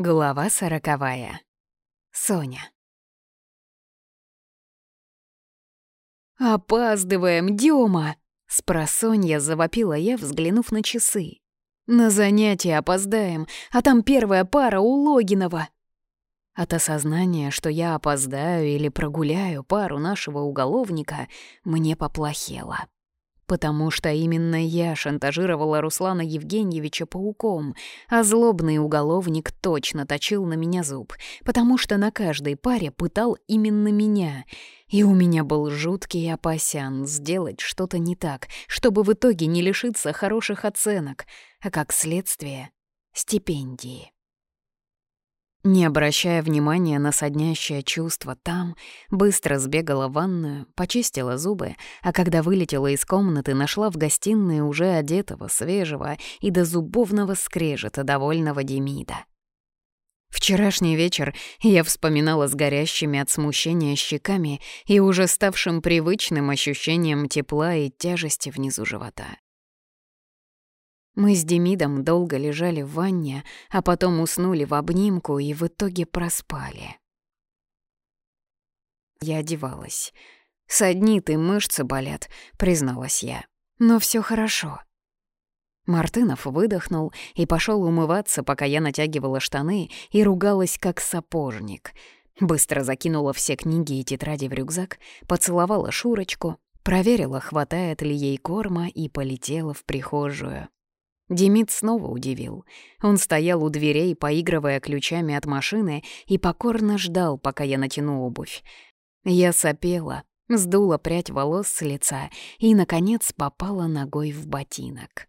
Глава сороковая. Соня. «Опаздываем, Дёма!» — спросонья завопила я, взглянув на часы. «На занятия опоздаем, а там первая пара у Логинова!» От осознания, что я опоздаю или прогуляю пару нашего уголовника, мне поплохело потому что именно я шантажировала Руслана Евгеньевича пауком, а злобный уголовник точно точил на меня зуб, потому что на каждой паре пытал именно меня. И у меня был жуткий опасян сделать что-то не так, чтобы в итоге не лишиться хороших оценок, а как следствие — стипендии. Не обращая внимания на соднящее чувство там, быстро сбегала в ванную, почистила зубы, а когда вылетела из комнаты, нашла в гостиной уже одетого, свежего и до зубовного скрежета довольного Демида. Вчерашний вечер я вспоминала с горящими от смущения щеками и уже ставшим привычным ощущением тепла и тяжести внизу живота. Мы с Демидом долго лежали в ванне, а потом уснули в обнимку и в итоге проспали. Я одевалась. «Саднит и мышцы болят», — призналась я. «Но все хорошо». Мартынов выдохнул и пошел умываться, пока я натягивала штаны и ругалась как сапожник. Быстро закинула все книги и тетради в рюкзак, поцеловала Шурочку, проверила, хватает ли ей корма, и полетела в прихожую. Демид снова удивил. Он стоял у дверей, поигрывая ключами от машины, и покорно ждал, пока я натяну обувь. Я сопела, сдула прядь волос с лица и, наконец, попала ногой в ботинок.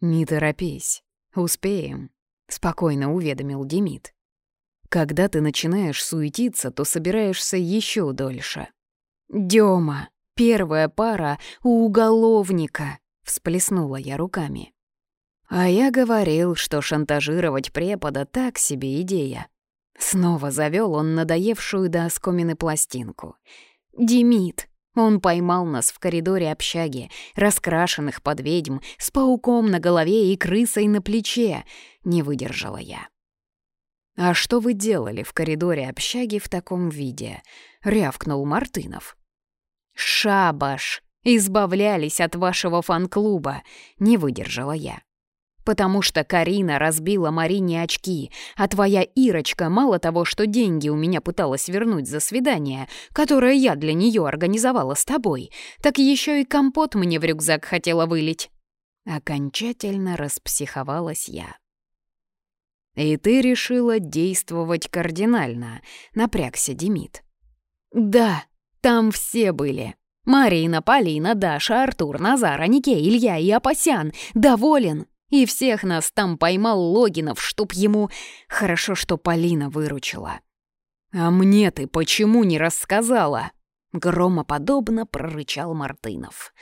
«Не торопись, успеем», — спокойно уведомил Демид. «Когда ты начинаешь суетиться, то собираешься еще дольше». «Дема, первая пара у уголовника», — всплеснула я руками. А я говорил, что шантажировать препода так себе идея. Снова завёл он надоевшую до оскомины пластинку. Димит, Он поймал нас в коридоре общаги, раскрашенных под ведьм, с пауком на голове и крысой на плече. Не выдержала я. «А что вы делали в коридоре общаги в таком виде?» — рявкнул Мартынов. «Шабаш! Избавлялись от вашего фан-клуба!» — не выдержала я потому что Карина разбила Марине очки, а твоя Ирочка мало того, что деньги у меня пыталась вернуть за свидание, которое я для нее организовала с тобой, так еще и компот мне в рюкзак хотела вылить». Окончательно распсиховалась я. «И ты решила действовать кардинально», — напрягся Демид. «Да, там все были», Марина, Полина, Даша, Артур, Назар, Аникей, Илья и Апасян. Доволен. И всех нас там поймал Логинов, чтоб ему... Хорошо, что Полина выручила. «А мне ты почему не рассказала?» Громоподобно прорычал Мартынов.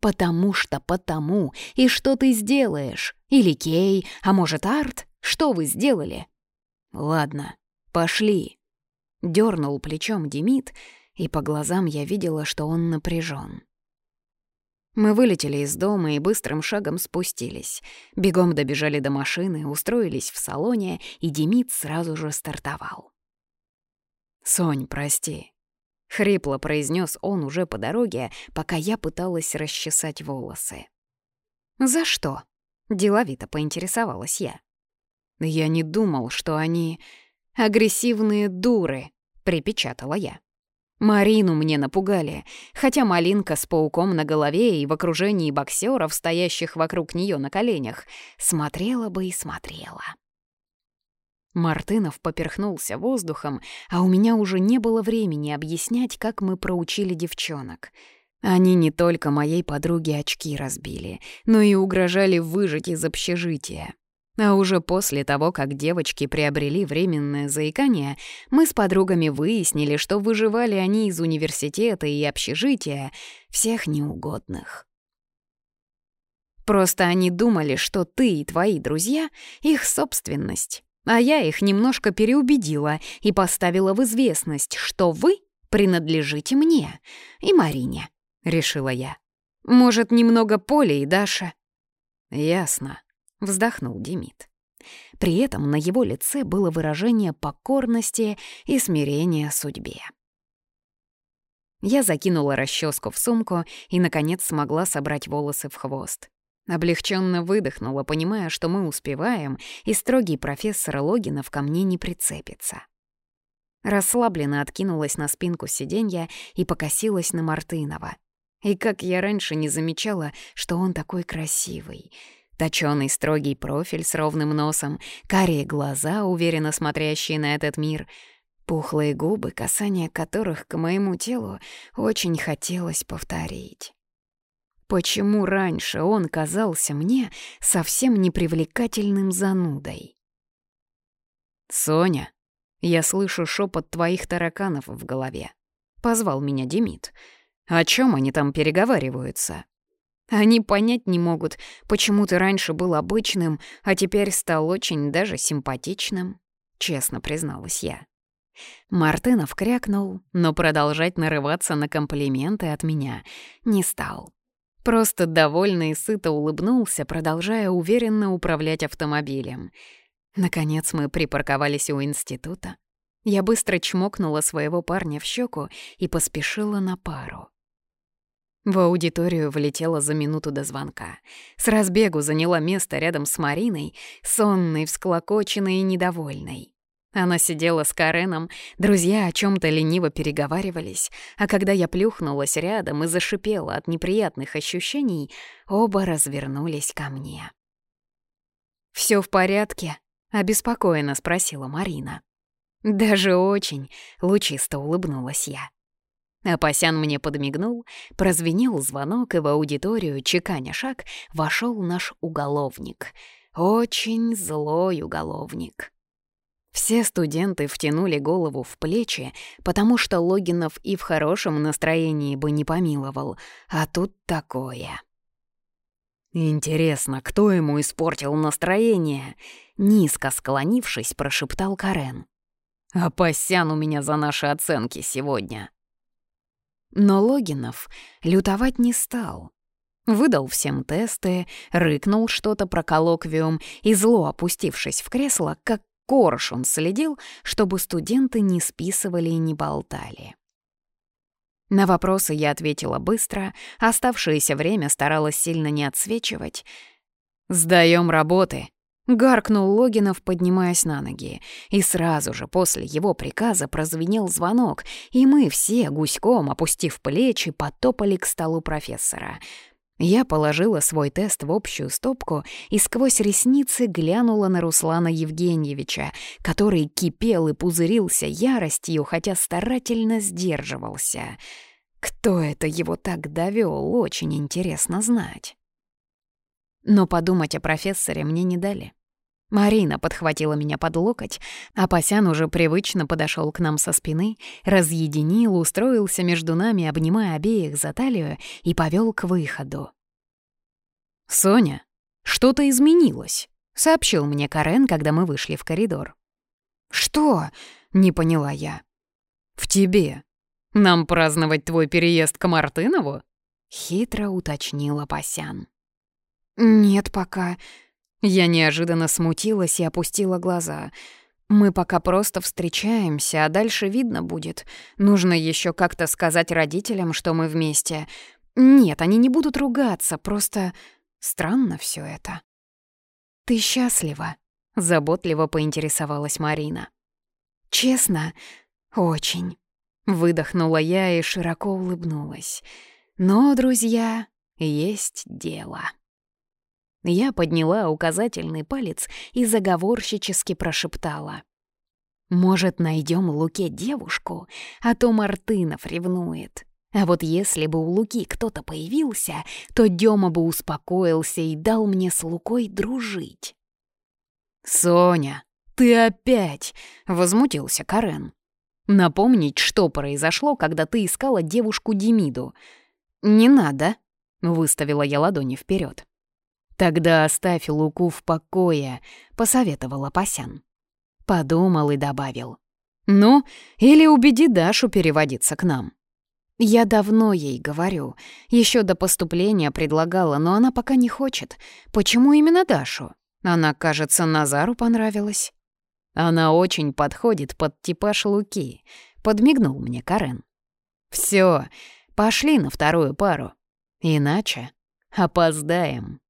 «Потому что потому. И что ты сделаешь? Или Кей, а может Арт? Что вы сделали?» «Ладно, пошли». Дернул плечом Демид, и по глазам я видела, что он напряжен. Мы вылетели из дома и быстрым шагом спустились. Бегом добежали до машины, устроились в салоне, и Демид сразу же стартовал. «Сонь, прости», — хрипло произнес он уже по дороге, пока я пыталась расчесать волосы. «За что?» — деловито поинтересовалась я. «Я не думал, что они агрессивные дуры», — припечатала я. Марину мне напугали, хотя малинка с пауком на голове и в окружении боксеров, стоящих вокруг нее на коленях, смотрела бы и смотрела. Мартынов поперхнулся воздухом, а у меня уже не было времени объяснять, как мы проучили девчонок. Они не только моей подруге очки разбили, но и угрожали выжить из общежития. А уже после того, как девочки приобрели временное заикание, мы с подругами выяснили, что выживали они из университета и общежития всех неугодных. Просто они думали, что ты и твои друзья — их собственность. А я их немножко переубедила и поставила в известность, что вы принадлежите мне и Марине, — решила я. Может, немного Поле и Даша? Ясно, — вздохнул Демид. При этом на его лице было выражение покорности и смирения судьбе. Я закинула расческу в сумку и, наконец, смогла собрать волосы в хвост. Облегченно выдохнула, понимая, что мы успеваем, и строгий профессор Логинов ко мне не прицепится. Расслабленно откинулась на спинку сиденья и покосилась на Мартынова. И как я раньше не замечала, что он такой красивый — Точеный строгий профиль с ровным носом, карие глаза, уверенно смотрящие на этот мир, пухлые губы, касание которых к моему телу очень хотелось повторить. Почему раньше он казался мне совсем непривлекательным занудой? «Соня, я слышу шепот твоих тараканов в голове», — позвал меня Демид. «О чем они там переговариваются?» Они понять не могут, почему ты раньше был обычным, а теперь стал очень даже симпатичным», — честно призналась я. Мартынов крякнул, но продолжать нарываться на комплименты от меня не стал. Просто довольно и сыто улыбнулся, продолжая уверенно управлять автомобилем. Наконец мы припарковались у института. Я быстро чмокнула своего парня в щеку и поспешила на пару. В аудиторию влетела за минуту до звонка. С разбегу заняла место рядом с Мариной, сонной, всклокоченной и недовольной. Она сидела с Кареном, друзья о чем то лениво переговаривались, а когда я плюхнулась рядом и зашипела от неприятных ощущений, оба развернулись ко мне. Все в порядке?» — обеспокоенно спросила Марина. «Даже очень», — лучисто улыбнулась я. Апасян мне подмигнул, прозвенел звонок, и в аудиторию, чеканя шаг, вошел наш уголовник. Очень злой уголовник. Все студенты втянули голову в плечи, потому что Логинов и в хорошем настроении бы не помиловал, а тут такое. «Интересно, кто ему испортил настроение?» Низко склонившись, прошептал Карен. «Апасян у меня за наши оценки сегодня», но Логинов лютовать не стал. Выдал всем тесты, рыкнул что-то про коллоквиум и, зло опустившись в кресло, как коршун, следил, чтобы студенты не списывали и не болтали. На вопросы я ответила быстро, оставшееся время старалась сильно не отсвечивать. «Сдаем работы», Гаркнул Логинов, поднимаясь на ноги. И сразу же после его приказа прозвенел звонок, и мы все, гуськом опустив плечи, потопали к столу профессора. Я положила свой тест в общую стопку и сквозь ресницы глянула на Руслана Евгеньевича, который кипел и пузырился яростью, хотя старательно сдерживался. Кто это его так довел, очень интересно знать. Но подумать о профессоре мне не дали. Марина подхватила меня под локоть, а Пасян уже привычно подошел к нам со спины, разъединил, устроился между нами, обнимая обеих за талию, и повел к выходу. «Соня, что-то изменилось», — сообщил мне Карен, когда мы вышли в коридор. «Что?» — не поняла я. «В тебе. Нам праздновать твой переезд к Мартынову?» — хитро уточнила Пасян. «Нет пока», я неожиданно смутилась и опустила глаза. «Мы пока просто встречаемся, а дальше видно будет. Нужно еще как-то сказать родителям, что мы вместе. Нет, они не будут ругаться, просто странно все это». «Ты счастлива?» — заботливо поинтересовалась Марина. «Честно? Очень». Выдохнула я и широко улыбнулась. «Но, друзья, есть дело». Я подняла указательный палец и заговорщически прошептала. «Может, найдем Луке девушку, а то Мартынов ревнует. А вот если бы у Луки кто-то появился, то Дема бы успокоился и дал мне с Лукой дружить». «Соня, ты опять!» — возмутился Карен. «Напомнить, что произошло, когда ты искала девушку Демиду?» «Не надо», — выставила я ладони вперед. «Тогда оставь Луку в покое», — посоветовал Апасян. Подумал и добавил. «Ну, или убеди Дашу переводиться к нам». Я давно ей говорю, еще до поступления предлагала, но она пока не хочет. Почему именно Дашу? Она, кажется, Назару понравилась. Она очень подходит под типаж Луки, подмигнул мне Карен. Все, пошли на вторую пару. Иначе опоздаем.